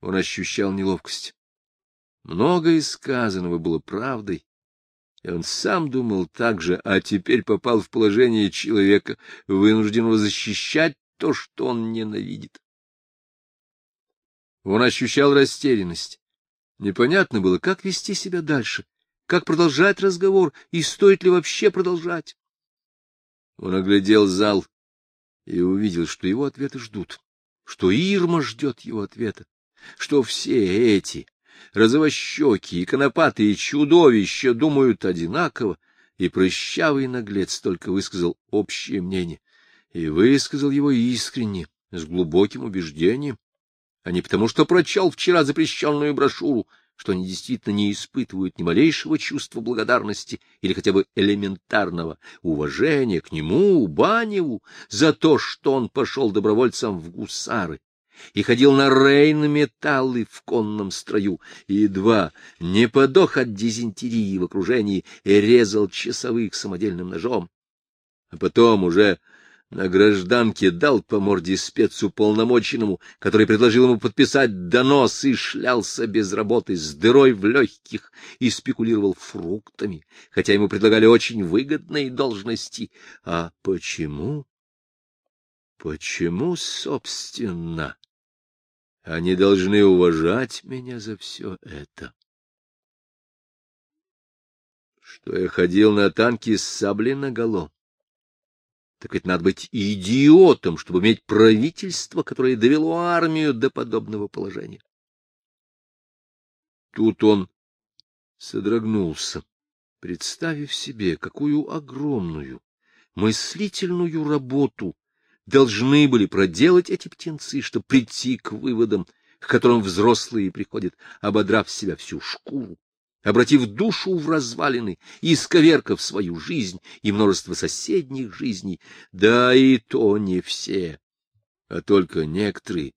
Он ощущал неловкость. Многое сказанного было правдой, и он сам думал так же, а теперь попал в положение человека, вынужденного защищать то, что он ненавидит. Он ощущал растерянность. Непонятно было, как вести себя дальше, как продолжать разговор и стоит ли вообще продолжать. Он оглядел зал и увидел, что его ответы ждут, что Ирма ждет его ответа, что все эти розовощеки и конопатые чудовища думают одинаково, и прыщавый наглец только высказал общее мнение, и высказал его искренне, с глубоким убеждением, а не потому, что прочел вчера запрещенную брошюру, что они действительно не испытывают ни малейшего чувства благодарности или хотя бы элементарного уважения к нему, Баневу, за то, что он пошел добровольцем в гусары и ходил на рейн-металлы в конном строю, и едва не подох от дизентерии в окружении и резал часовых самодельным ножом. А потом уже на гражданке дал по морде спецуполномоченному, который предложил ему подписать донос и шлялся без работы с дырой в легких и спекулировал фруктами, хотя ему предлагали очень выгодные должности. А почему? Почему, собственно, они должны уважать меня за все это? Что я ходил на танке с саблей наголо? Так ведь надо быть идиотом, чтобы иметь правительство, которое довело армию до подобного положения. Тут он содрогнулся, представив себе, какую огромную мыслительную работу должны были проделать эти птенцы, чтобы прийти к выводам, к которым взрослые приходят, ободрав себя всю шкуру обратив душу в развалины, исковеркав свою жизнь и множество соседних жизней, да и то не все, а только некоторые,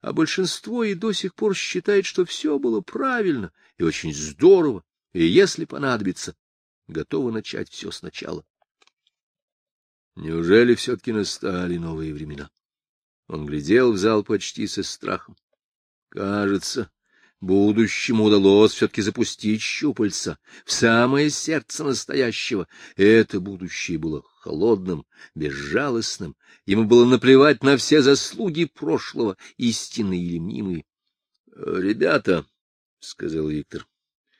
а большинство и до сих пор считает, что все было правильно и очень здорово, и, если понадобится, готовы начать все сначала. Неужели все-таки настали новые времена? Он глядел в зал почти со страхом. Кажется, Будущему удалось все-таки запустить щупальца в самое сердце настоящего. Это будущее было холодным, безжалостным. Ему было наплевать на все заслуги прошлого, истинные или мнимые. — Ребята, — сказал Виктор,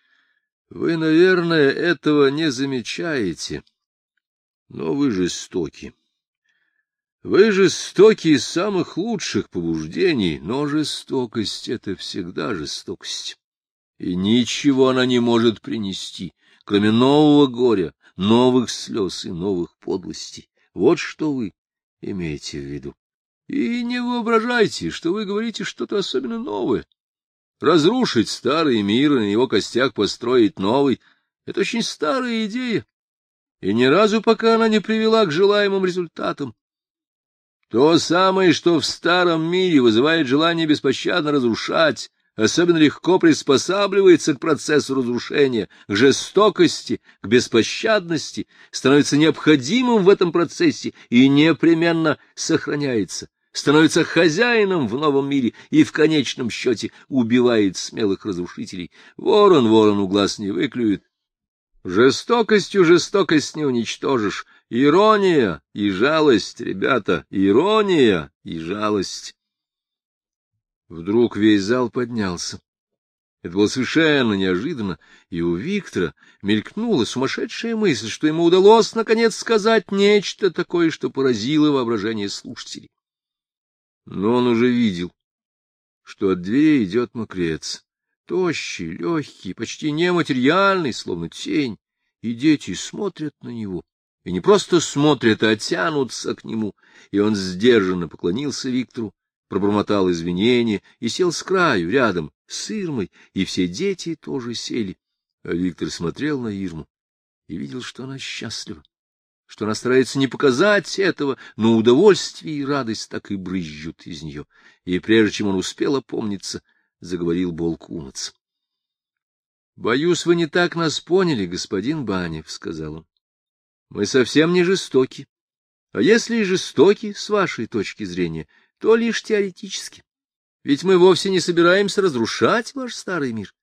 — вы, наверное, этого не замечаете, но вы жестоки. Вы жестоки из самых лучших побуждений, но жестокость — это всегда жестокость. И ничего она не может принести, кроме нового горя, новых слез и новых подлостей. Вот что вы имеете в виду. И не воображайте, что вы говорите что-то особенно новое. Разрушить старый мир и на его костях построить новый — это очень старая идея, и ни разу пока она не привела к желаемым результатам. То самое, что в старом мире вызывает желание беспощадно разрушать, особенно легко приспосабливается к процессу разрушения, к жестокости, к беспощадности, становится необходимым в этом процессе и непременно сохраняется, становится хозяином в новом мире и в конечном счете убивает смелых разрушителей. Ворон ворону глаз не выклюет. Жестокостью жестокость не уничтожишь, Ирония и жалость, ребята, ирония и жалость. Вдруг весь зал поднялся. Это было совершенно неожиданно, и у Виктора мелькнула сумасшедшая мысль, что ему удалось, наконец, сказать нечто такое, что поразило воображение слушателей. Но он уже видел, что от двери идет мокрец, тощий, легкий, почти нематериальный, словно тень, и дети смотрят на него и не просто смотрят, а тянутся к нему, и он сдержанно поклонился Виктору, пробормотал извинения и сел с краю, рядом, с Ирмой, и все дети тоже сели. А Виктор смотрел на Ирму и видел, что она счастлива, что она старается не показать этого, но удовольствие и радость так и брызжут из нее. И прежде чем он успел опомниться, заговорил Болкумац. — Боюсь, вы не так нас поняли, господин Банев, — сказал он. Мы совсем не жестоки. А если и жестоки, с вашей точки зрения, то лишь теоретически. Ведь мы вовсе не собираемся разрушать ваш старый мир.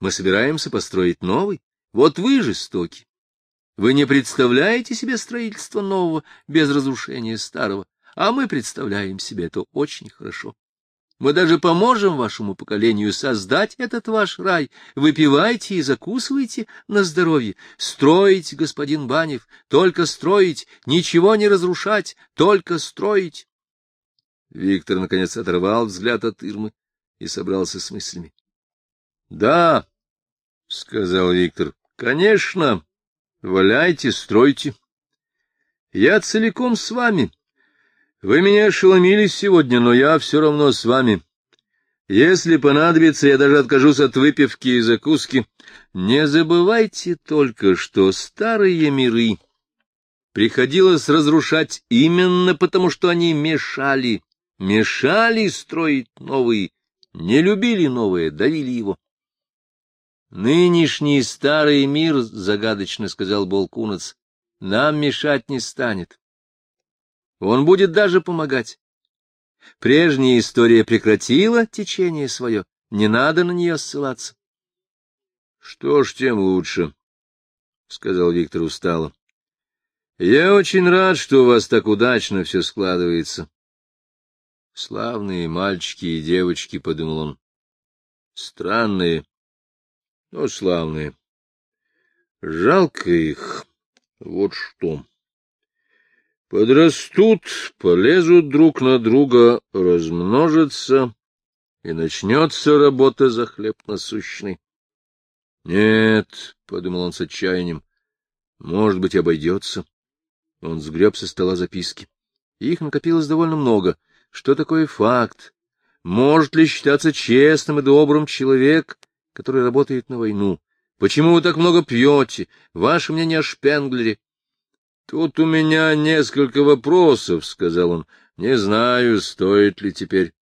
Мы собираемся построить новый. Вот вы жестоки. Вы не представляете себе строительство нового без разрушения старого, а мы представляем себе это очень хорошо. Мы даже поможем вашему поколению создать этот ваш рай. Выпивайте и закусывайте на здоровье. Строить, господин Банев, только строить, ничего не разрушать, только строить. Виктор, наконец, оторвал взгляд от Ирмы и собрался с мыслями. — Да, — сказал Виктор, — конечно, валяйте, стройте. Я целиком с вами. Вы меня ошеломили сегодня, но я все равно с вами. Если понадобится, я даже откажусь от выпивки и закуски. Не забывайте только, что старые миры приходилось разрушать именно потому, что они мешали мешали строить новые, не любили новое, давили его. Нынешний старый мир, — загадочно сказал Болкунац, — нам мешать не станет. Он будет даже помогать. Прежняя история прекратила течение свое, не надо на нее ссылаться. — Что ж, тем лучше, — сказал Виктор устало. — Я очень рад, что у вас так удачно все складывается. Славные мальчики и девочки, — подумал он. Странные, но славные. Жалко их. Вот что. Подрастут, полезут друг на друга, размножатся, и начнется работа за хлеб насущный. Нет, — подумал он с отчаянием, — может быть, обойдется. Он сгреб со стола записки. Их накопилось довольно много — что такое факт? Может ли считаться честным и добрым человек, который работает на войну? Почему вы так много пьете? Ваше мнение о Шпенглере? — Тут у меня несколько вопросов, — сказал он. — Не знаю, стоит ли теперь.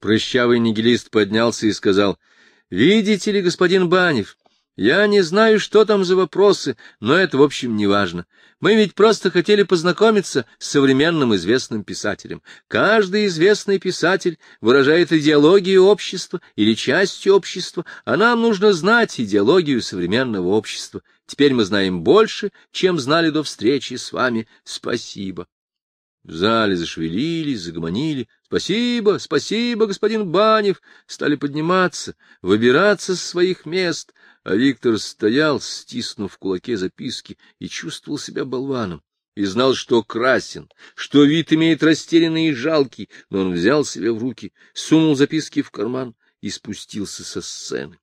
Прыщавый нигилист поднялся и сказал. — Видите ли, господин Банев, я не знаю, что там за вопросы, но это, в общем, не важно. Мы ведь просто хотели познакомиться с современным известным писателем. Каждый известный писатель выражает идеологию общества или часть общества, а нам нужно знать идеологию современного общества. Теперь мы знаем больше, чем знали до встречи с вами. Спасибо. В зале зашевелились, загомонили. Спасибо, спасибо, господин Банев. Стали подниматься, выбираться с своих мест — а Виктор стоял, стиснув в кулаке записки, и чувствовал себя болваном, и знал, что красен, что вид имеет растерянный и жалкий, но он взял себя в руки, сунул записки в карман и спустился со сцены.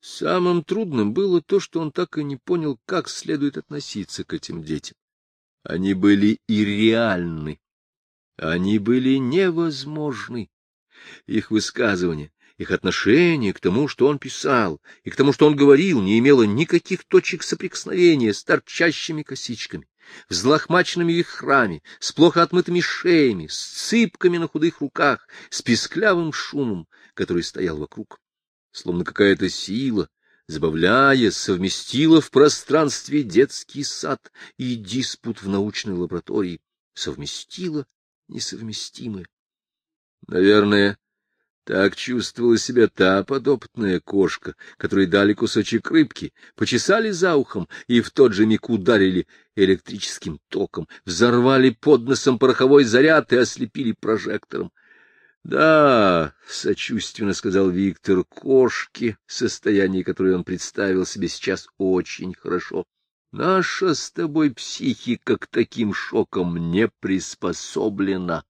Самым трудным было то, что он так и не понял, как следует относиться к этим детям. Они были ирреальны, они были невозможны. Их высказывания, их отношение к тому, что он писал, и к тому, что он говорил, не имело никаких точек соприкосновения с торчащими косичками, взлохмаченными вихрами, с плохо отмытыми шеями, с цыпками на худых руках, с писклявым шумом, который стоял вокруг. Словно какая-то сила, забавляя, совместила в пространстве детский сад и диспут в научной лаборатории, совместила несовместимое. Наверное, так чувствовала себя та подопытная кошка, которой дали кусочек рыбки, почесали за ухом и в тот же миг ударили электрическим током, взорвали под носом пороховой заряд и ослепили прожектором. — Да, — сочувственно сказал Виктор, — кошки, состояние которое он представил себе сейчас очень хорошо. Наша с тобой психика к таким шокам не приспособлена.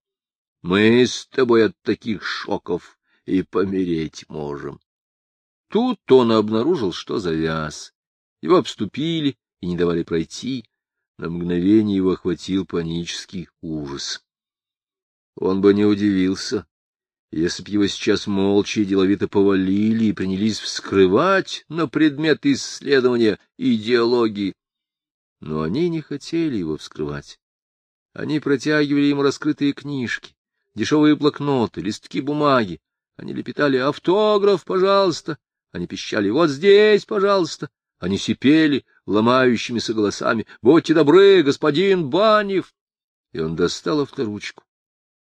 Мы с тобой от таких шоков и помереть можем. Тут он обнаружил, что завяз. Его обступили и не давали пройти. На мгновение его охватил панический ужас. Он бы не удивился, если б его сейчас молча и деловито повалили и принялись вскрывать на предмет исследования идеологии. Но они не хотели его вскрывать. Они протягивали ему раскрытые книжки, дешевые блокноты, листки бумаги, они лепетали «Автограф, пожалуйста!» Они пищали «Вот здесь, пожалуйста!» Они сипели ломающимися голосами «Будьте добры, господин Банев!» И он достал авторучку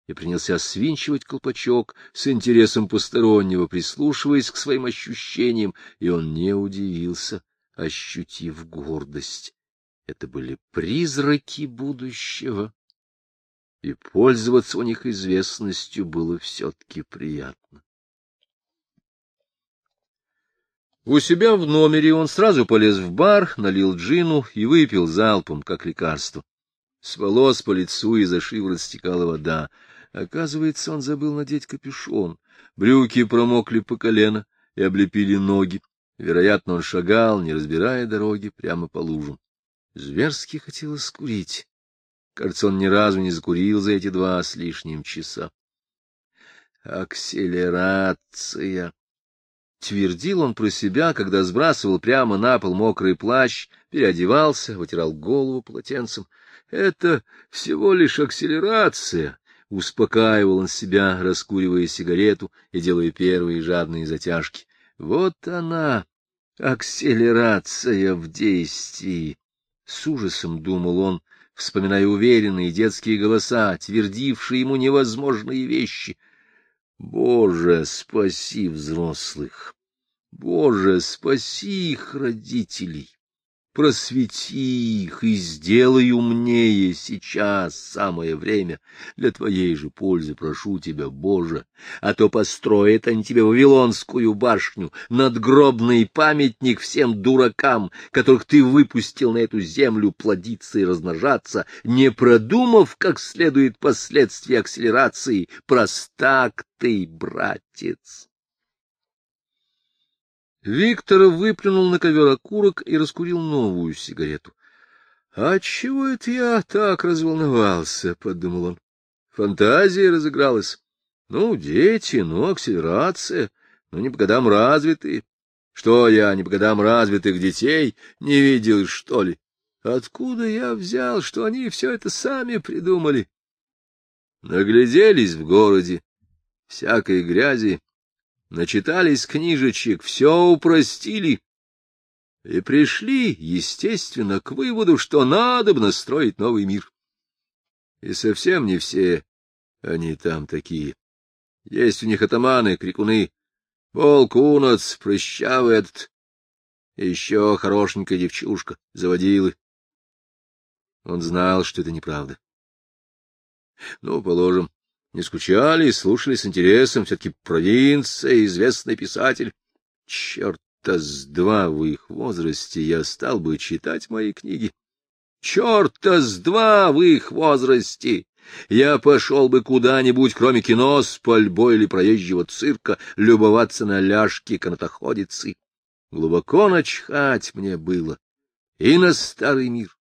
и принялся свинчивать колпачок с интересом постороннего, прислушиваясь к своим ощущениям, и он не удивился, ощутив гордость. Это были призраки будущего, и пользоваться у них известностью было все-таки приятно. У себя в номере он сразу полез в бар, налил джину и выпил залпом, как лекарство. С волос по лицу и за шиворот стекала вода. Оказывается, он забыл надеть капюшон. Брюки промокли по колено и облепили ноги. Вероятно, он шагал, не разбирая дороги, прямо по лужам. Зверски хотелось курить. Кажется, он ни разу не закурил за эти два с лишним часа. Акселерация. Твердил он про себя, когда сбрасывал прямо на пол мокрый плащ, переодевался, вытирал голову полотенцем. Это всего лишь акселерация. Успокаивал он себя, раскуривая сигарету и делая первые жадные затяжки. Вот она, акселерация в действии. С ужасом думал он, вспоминая уверенные детские голоса, твердившие ему невозможные вещи. Боже, спаси взрослых! Боже, спаси их родителей! Просвети их и сделай умнее сейчас самое время. Для твоей же пользы прошу тебя, Боже, а то построят они тебе Вавилонскую башню, надгробный памятник всем дуракам, которых ты выпустил на эту землю плодиться и размножаться, не продумав как следует последствия акселерации. Простак ты, братец! Виктор выплюнул на ковер окурок и раскурил новую сигарету. — А чего это я так разволновался? — подумал он. Фантазия разыгралась. Ну, дети, ну, акселерация, ну, не по годам развитые. Что я, не по годам развитых детей, не видел, что ли? Откуда я взял, что они все это сами придумали? Нагляделись в городе, всякой грязи, начитались книжечек, все упростили и пришли, естественно, к выводу, что надо бы настроить новый мир. И совсем не все они там такие. Есть у них атаманы, крикуны, волк, унац, прыщавый этот, еще хорошенькая девчушка, заводилы. Он знал, что это неправда. Ну, положим, не скучали, слушали с интересом, все-таки провинция, известный писатель. Черта с два в их возрасте я стал бы читать мои книги. Черта с два в их возрасте! Я пошел бы куда-нибудь, кроме кино, с пальбой или проезжего цирка, любоваться на ляжки канатоходицы. Глубоко начхать мне было и на старый мир,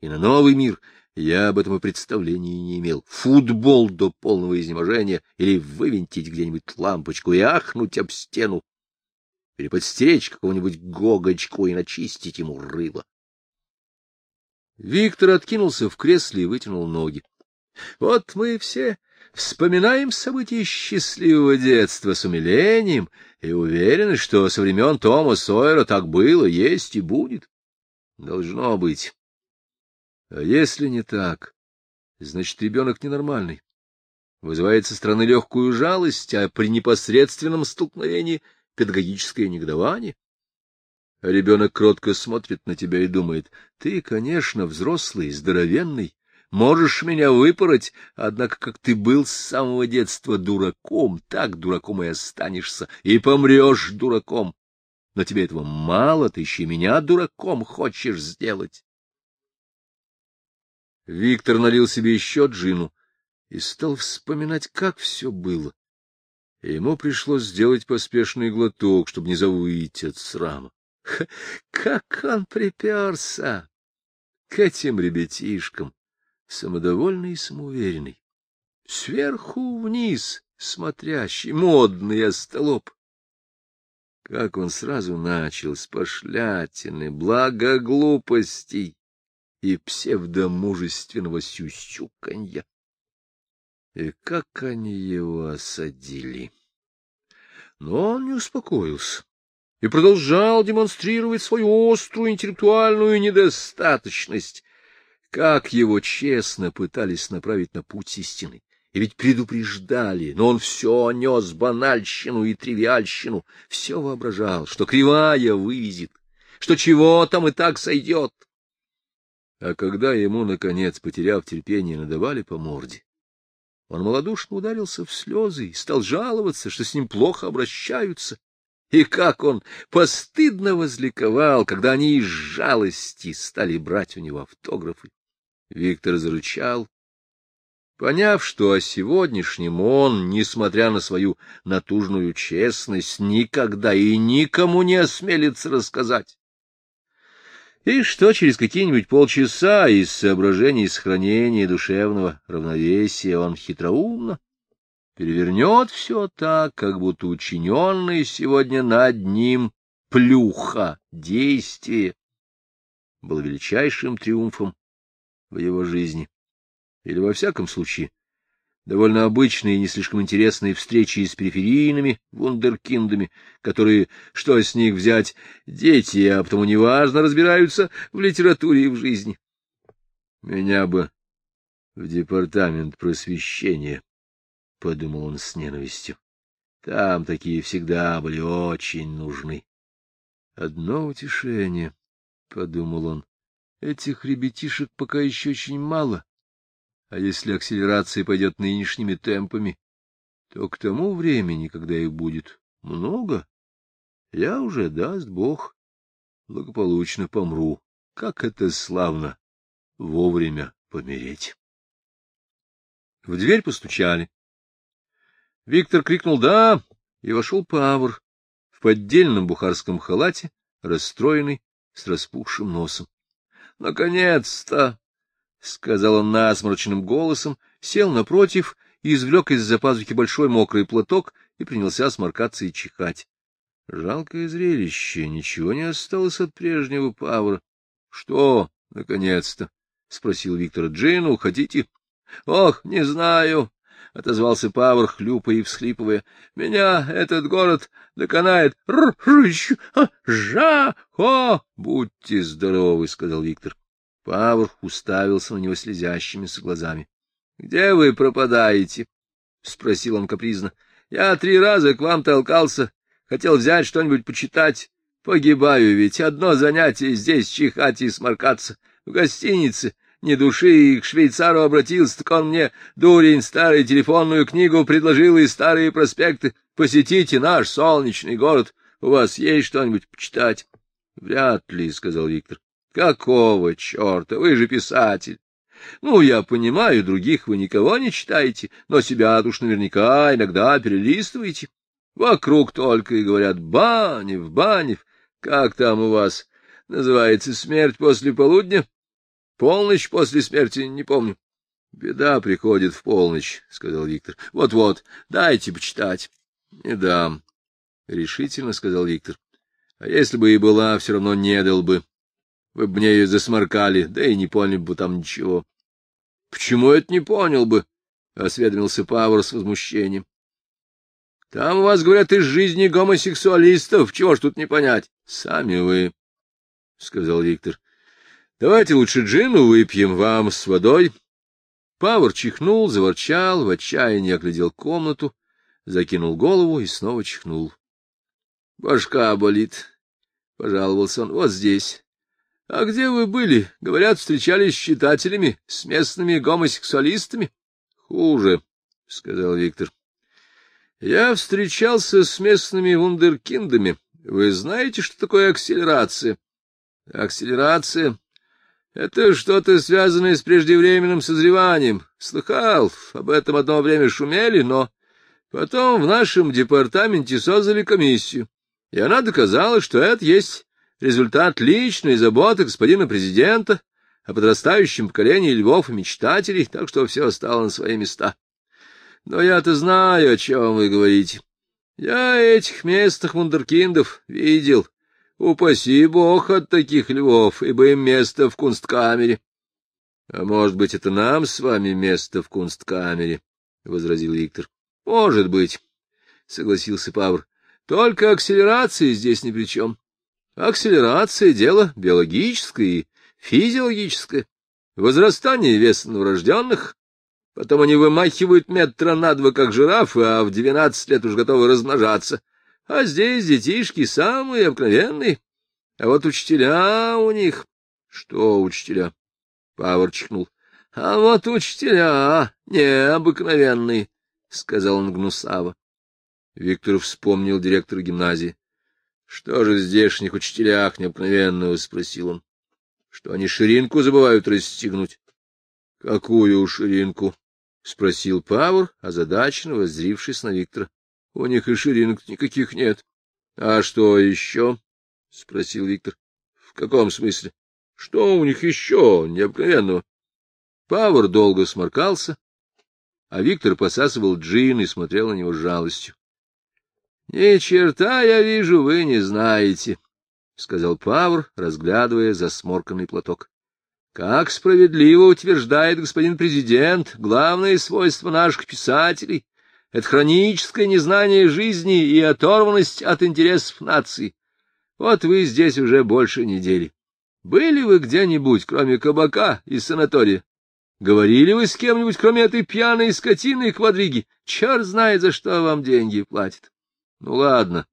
и на новый мир, я об этом и представления не имел. Футбол до полного изнеможения или вывинтить где-нибудь лампочку и ахнуть об стену, или подстеречь какого-нибудь гогочку и начистить ему рыло. Виктор откинулся в кресле и вытянул ноги. Вот мы все вспоминаем события счастливого детства с умилением и уверены, что со времен Тома Сойера так было, есть и будет. Должно быть. А если не так, значит, ребенок ненормальный. Вызывает со стороны легкую жалость, а при непосредственном столкновении педагогическое негодование. А ребенок кротко смотрит на тебя и думает, ты, конечно, взрослый, здоровенный, можешь меня выпороть, однако как ты был с самого детства дураком, так дураком и останешься, и помрешь дураком. Но тебе этого мало, ты еще меня дураком хочешь сделать. Виктор налил себе еще джину и стал вспоминать, как все было. И ему пришлось сделать поспешный глоток, чтобы не завыть от срама. Как он приперся к этим ребятишкам, самодовольный и самоуверенный, сверху вниз смотрящий, модный остолоп. Как он сразу начал с пошлятины, благо глупостей, и псевдомужественного сюсюканья. И как они его осадили! Но он не успокоился и продолжал демонстрировать свою острую интеллектуальную недостаточность, как его честно пытались направить на путь истины, И ведь предупреждали, но он все нес банальщину и тривиальщину, все воображал, что кривая вывезет, что чего там и так сойдет. А когда ему, наконец, потеряв терпение, надавали по морде, он малодушно ударился в слезы и стал жаловаться, что с ним плохо обращаются, и как он постыдно возликовал, когда они из жалости стали брать у него автографы. Виктор зарычал Поняв, что о сегодняшнем он, несмотря на свою натужную честность, никогда и никому не осмелится рассказать, и что через какие-нибудь полчаса из соображений сохранения душевного равновесия он хитроумно перевернет все так, как будто учиненное сегодня над ним плюха действие было величайшим триумфом в его жизни или, во всяком случае, довольно обычные и не слишком интересные встречи с периферийными вундеркиндами, которые, что с них взять, дети, а потому неважно разбираются в литературе и в жизни. Меня бы в департамент просвещения, — подумал он с ненавистью. Там такие всегда были очень нужны. Одно утешение, — подумал он, — этих ребятишек пока еще очень мало. А если акселерация пойдет нынешними темпами, то к тому времени, когда их будет много, я уже, даст Бог, благополучно помру. Как это славно вовремя помереть. В дверь постучали. Виктор крикнул «Да!» и вошел Павр в поддельном бухарском халате, расстроенный, с распухшим носом. «Наконец-то!» — сказал он насморочным голосом, сел напротив и извлек из-за пазухи большой мокрый платок и принялся сморкаться и чихать. Жалкое зрелище, ничего не осталось от прежнего Павра. — Что, наконец-то? — спросил Виктор. — Джину хотите? — Ох, не знаю, — отозвался Павр, хлюпая и всхлипывая. — Меня этот город доконает. — Жа-хо! — Будьте здоровы, — сказал Виктор. Павр уставился на него слезящимися глазами. — Где вы пропадаете? — спросил он капризно. — Я три раза к вам толкался, хотел взять что-нибудь почитать. Погибаю ведь, одно занятие здесь чихать и сморкаться. В гостинице ни души, и к швейцару обратился, так он мне, дурень, старую телефонную книгу предложил и старые проспекты. Посетите наш солнечный город, у вас есть что-нибудь почитать? — Вряд ли, — сказал Виктор. Какого черта? Вы же писатель. Ну, я понимаю, других вы никого не читаете, но себя уж наверняка иногда перелистываете. Вокруг только и говорят «Банев, Банев». Как там у вас называется смерть после полудня? Полночь после смерти, не помню. Беда приходит в полночь, — сказал Виктор. Вот-вот, дайте почитать. Не дам, — решительно сказал Виктор. А если бы и была, все равно не дал бы. Вы бы мне ее засморкали, да и не поняли бы там ничего. — Почему это не понял бы? — осведомился Павр с возмущением. — Там у вас, говорят, из жизни гомосексуалистов. Чего ж тут не понять? — Сами вы, — сказал Виктор. — Давайте лучше джину выпьем вам с водой. Павр чихнул, заворчал, в отчаянии оглядел комнату, закинул голову и снова чихнул. — Башка болит, — пожаловался он, — вот здесь. — А где вы были? Говорят, встречались с читателями, с местными гомосексуалистами. — Хуже, — сказал Виктор. — Я встречался с местными вундеркиндами. Вы знаете, что такое акселерация? — Акселерация — это что-то связанное с преждевременным созреванием. Слыхал, об этом одно время шумели, но потом в нашем департаменте создали комиссию, и она доказала, что это есть результат личной заботы господина президента о подрастающем поколении львов и мечтателей, так что все стало на свои места. Но я-то знаю, о чем вы говорите. Я этих местных вундеркиндов видел. Упаси бог от таких львов, ибо им место в кунсткамере. — А может быть, это нам с вами место в кунсткамере? — возразил Виктор. — Может быть, — согласился Павр. — Только акселерации здесь ни при чем. Акселерация — дело биологическое и физиологическое. Возрастание веса новорожденных, Потом они вымахивают метра на два, как жирафы, а в двенадцать лет уж готовы размножаться. А здесь детишки самые обыкновенные. А вот учителя у них... Что учителя? Павар чихнул. А вот учителя необыкновенные, — сказал он гнусаво. Виктор вспомнил директора гимназии. — Что же здешних учителях необыкновенного? — спросил он. — Что они ширинку забывают расстегнуть? — Какую ширинку? — спросил Павр, озадаченно воззрившись на Виктора. — У них и ширинок никаких нет. — А что еще? — спросил Виктор. — В каком смысле? Что у них еще необыкновенного? Павр долго сморкался, а Виктор посасывал джин и смотрел на него с жалостью. — Ни черта, я вижу, вы не знаете, — сказал Павр, разглядывая засморканный платок. — Как справедливо утверждает господин президент, главное свойство наших писателей — это хроническое незнание жизни и оторванность от интересов нации. Вот вы здесь уже больше недели. Были вы где-нибудь, кроме кабака и санатория? Говорили вы с кем-нибудь, кроме этой пьяной скотины и квадриги? Черт знает, за что вам деньги платят. — Ну, ладно,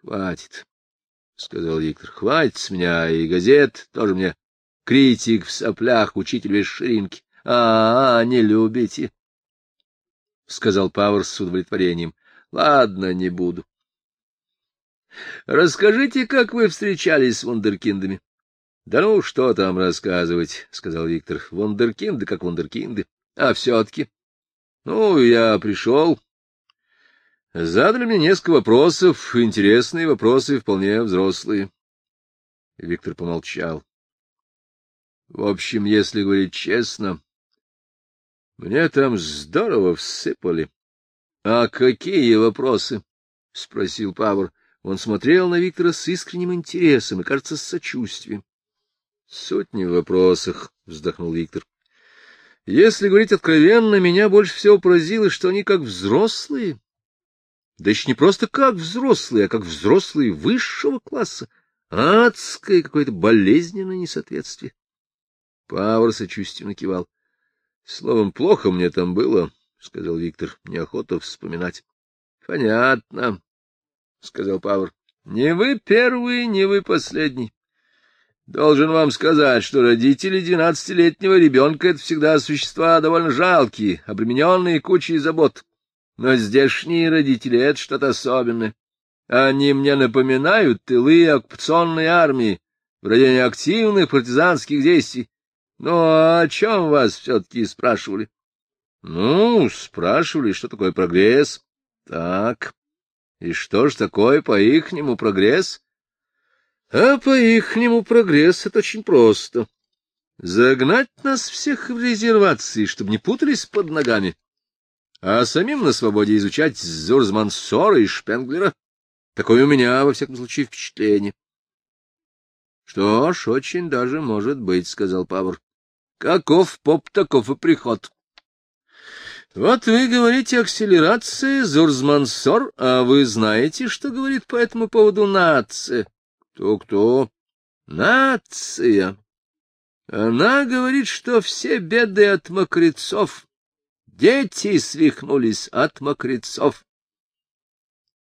хватит, — сказал Виктор. — Хватит с меня и газет, тоже мне критик в соплях, учитель без ширинки. А, -а, -а не любите, — сказал Пауэрс с удовлетворением. — Ладно, не буду. — Расскажите, как вы встречались с вундеркиндами. — Да ну, что там рассказывать, — сказал Виктор. — Вундеркинды как вундеркинды. А все-таки. Ну, я пришел. Задали мне несколько вопросов, интересные вопросы, вполне взрослые. Виктор помолчал. В общем, если говорить честно, мне там здорово всыпали. — А какие вопросы? — спросил Павр. Он смотрел на Виктора с искренним интересом и, кажется, с сочувствием. Сотни в вопросах, — вздохнул Виктор. Если говорить откровенно, меня больше всего поразило, что они как взрослые. Да еще не просто как взрослые, а как взрослые высшего класса. Адское какое-то болезненное несоответствие. Павр сочувственно кивал. — Словом, плохо мне там было, — сказал Виктор. — Неохота вспоминать. — Понятно, — сказал Павр. — Не вы первый, не вы последний. Должен вам сказать, что родители двенадцатилетнего ребенка — это всегда существа довольно жалкие, обремененные кучей забот. Но здешние родители — это что-то особенное. Они мне напоминают тылы оккупационной армии в районе активных партизанских действий. Ну, о чем вас все-таки спрашивали? Ну, спрашивали, что такое прогресс. Так, и что ж такое по-ихнему прогресс? А по-ихнему прогресс — это очень просто. Загнать нас всех в резервации, чтобы не путались под ногами, а самим на свободе изучать Зурзмансора и Шпенглера. Такое у меня, во всяком случае, впечатление. — Что ж, очень даже может быть, — сказал Павр. — Каков поп, таков и приход. — Вот вы говорите акселерация, Зурзмансор, а вы знаете, что говорит по этому поводу нация? Кто-кто? Нация. Она говорит, что все беды от мокрецов. Дети свихнулись от мокрецов.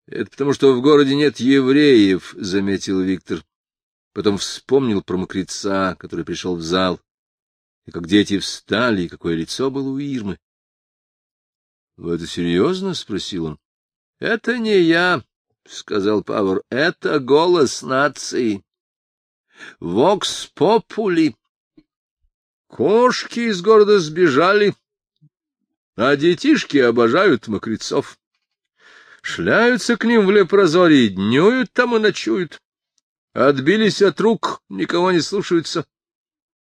Это потому, что в городе нет евреев, — заметил Виктор. Потом вспомнил про мокреца, который пришел в зал, и как дети встали, и какое лицо было у Ирмы. — Вы это серьезно? — спросил он. — Это не я, — сказал Павор, — это голос нации. Вокс попули. Кошки из города сбежали, а детишки обожают мокрецов. Шляются к ним в лепрозории, днюют там и ночуют. Отбились от рук, никого не слушаются.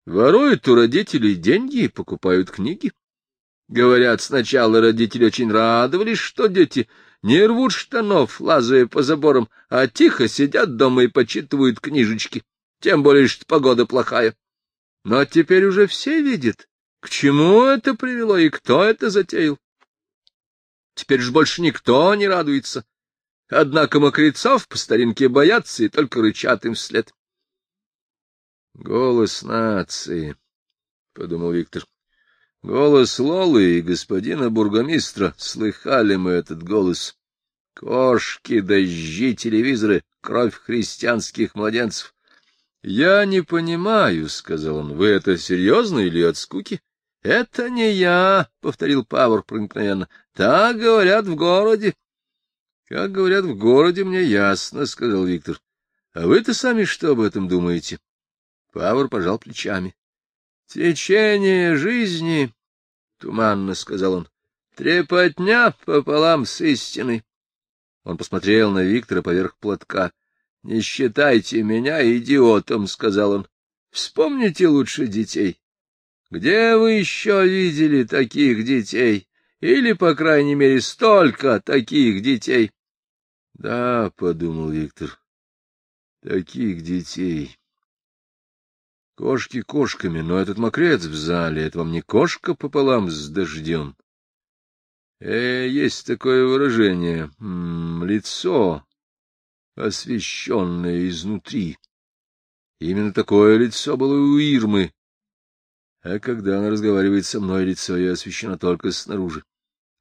Воруют у родителей деньги и покупают книги. Говорят, сначала родители очень радовались, что дети не рвут штанов, лазая по заборам, а тихо сидят дома и почитывают книжечки, тем более, что погода плохая. Но теперь уже все видят, к чему это привело и кто это затеял. Теперь же больше никто не радуется. Однако мокрецов по старинке боятся и только рычат им вслед. — Голос нации, — подумал Виктор. Голос Лолы и господина бургомистра. Слыхали мы этот голос. Кошки, дожди, телевизоры, кровь христианских младенцев. — Я не понимаю, — сказал он, — вы это серьезно или от скуки? — Это не я, — повторил Павр проникновенно. — Так говорят в городе. — Как говорят в городе, мне ясно, — сказал Виктор. — А вы-то сами что об этом думаете? Павр пожал плечами. — Течение жизни, — туманно сказал он, — трепотня пополам с истиной. Он посмотрел на Виктора поверх платка. — Не считайте меня идиотом, — сказал он. — Вспомните лучше детей. Где вы еще видели таких детей? Или, по крайней мере, столько таких детей? — Да, — подумал Виктор, — таких детей. Кошки кошками, но этот мокрец в зале — это вам не кошка пополам с дождем. Э, есть такое выражение м -м, — лицо, освещенное изнутри. Именно такое лицо было у Ирмы. А когда она разговаривает со мной, лицо ее освещено только снаружи.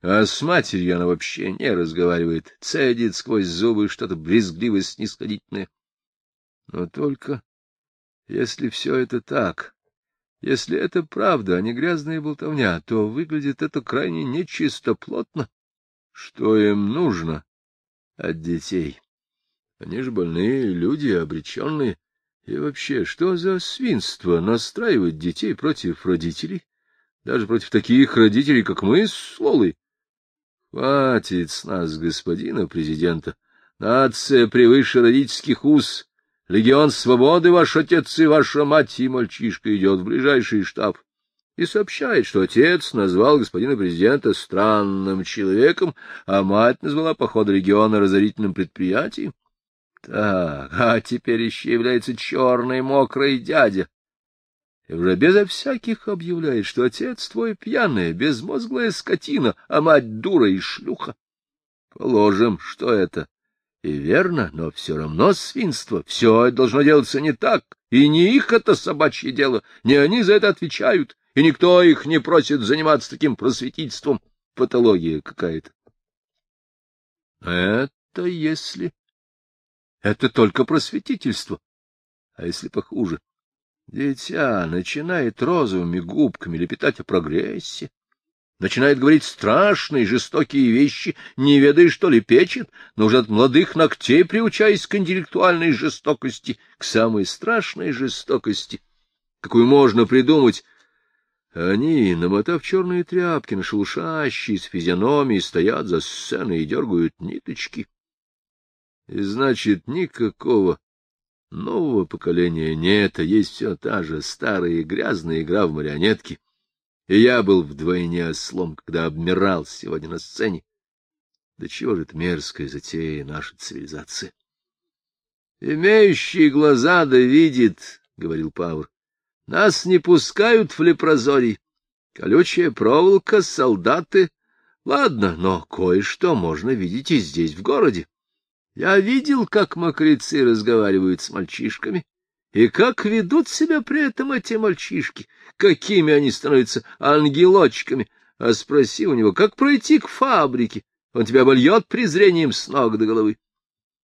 А с матерью она вообще не разговаривает, цедит сквозь зубы что-то брезгливо-снисходительное. Но только если все это так, если это правда, а не грязная болтовня, то выглядит это крайне нечистоплотно. Что им нужно от детей? Они же больные люди, обреченные. И вообще, что за свинство настраивать детей против родителей? Даже против таких родителей, как мы с. Хватит с нас, господина президента. Нация превыше родительских уз. Легион свободы, ваш отец и ваша мать, и мальчишка идет в ближайший штаб и сообщает, что отец назвал господина президента странным человеком, а мать назвала поход региона разорительным предприятием. Так, а теперь еще является черный мокрый дядя. И уже безо всяких объявляет, что отец твой пьяная, безмозглая скотина, а мать дура и шлюха. Положим, что это и верно, но все равно свинство. Все должно делаться не так, и не их это собачье дело, не они за это отвечают, и никто их не просит заниматься таким просветительством. Патология какая-то. Это если... Это только просветительство. А если похуже? Дитя начинает розовыми губками лепетать о прогрессе, начинает говорить страшные, жестокие вещи, не ведая, что ли, печет, но уже от молодых ногтей приучаясь к интеллектуальной жестокости, к самой страшной жестокости, какую можно придумать. Они, намотав черные тряпки на шелушащие с физиономией, стоят за сценой и дергают ниточки. И значит, никакого нового поколения нет, а есть все та же старая грязная игра в марионетки — и я был вдвойне ослом, когда обмирал сегодня на сцене. Да чего же это мерзкая затея наша цивилизация? — Имеющий глаза да видит, — говорил Павр. — Нас не пускают в лепрозорий. Колючая проволока, солдаты. Ладно, но кое-что можно видеть и здесь, в городе. Я видел, как мокрецы разговаривают с мальчишками. И как ведут себя при этом эти мальчишки, какими они становятся ангелочками. А спроси у него, как пройти к фабрике, он тебя обольет презрением с ног до головы.